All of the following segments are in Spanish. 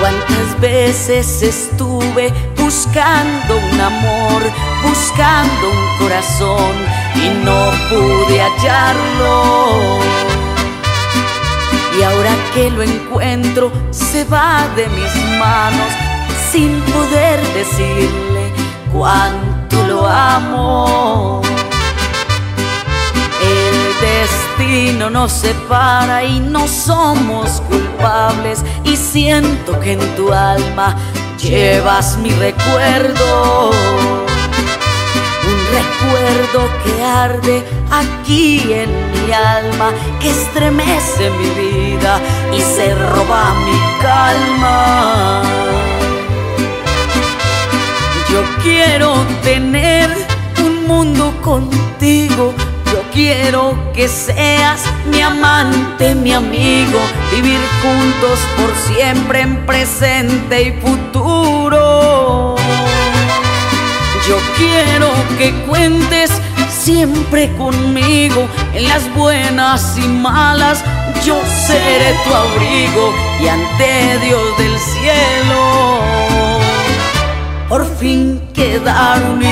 Cuántas veces estuve buscando un amor, buscando un corazón y no pude hallarlo. Y ahora que lo encuentro, se va de mis manos sin poder decirle cuánto lo amo. El destino nos separa y no somos culpables y siento que en tu alma llevas mi recuerdo. Recuerdo que arde aquí en mi alma, que estremece mi vida y se roba mi calma. Yo quiero tener un mundo contigo. Yo quiero que seas mi amante, mi amigo, vivir juntos por siempre en presente y futuro. Yo quiero que cuentes siempre conmigo en las buenas y malas. Yo seré tu abrigo y ante Dios del cielo por fin quedar unidos.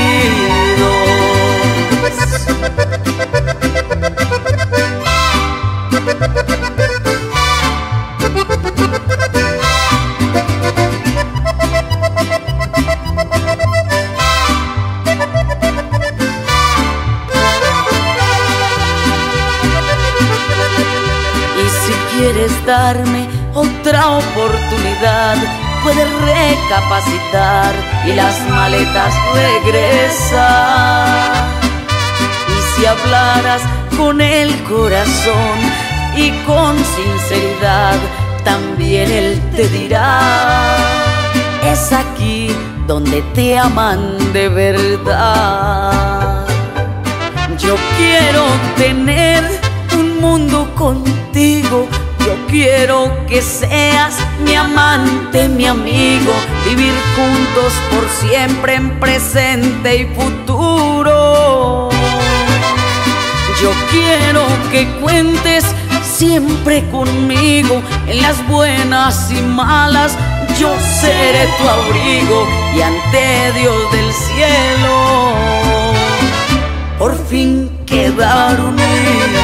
Quieres darme otra oportunidad, puedes recapacitar y las maletas regresar. Y si hablaras con el corazón y con sinceridad, también él te dirá, es aquí donde te aman de verdad. Yo quiero tener un mundo contigo. Yo quiero que seas mi amante, mi amigo, vivir juntos por siempre en presente y futuro. Yo quiero que cuentes siempre conmigo en las buenas y malas. Yo seré tu abrigo y ante Dios del cielo por fin quedar unidos.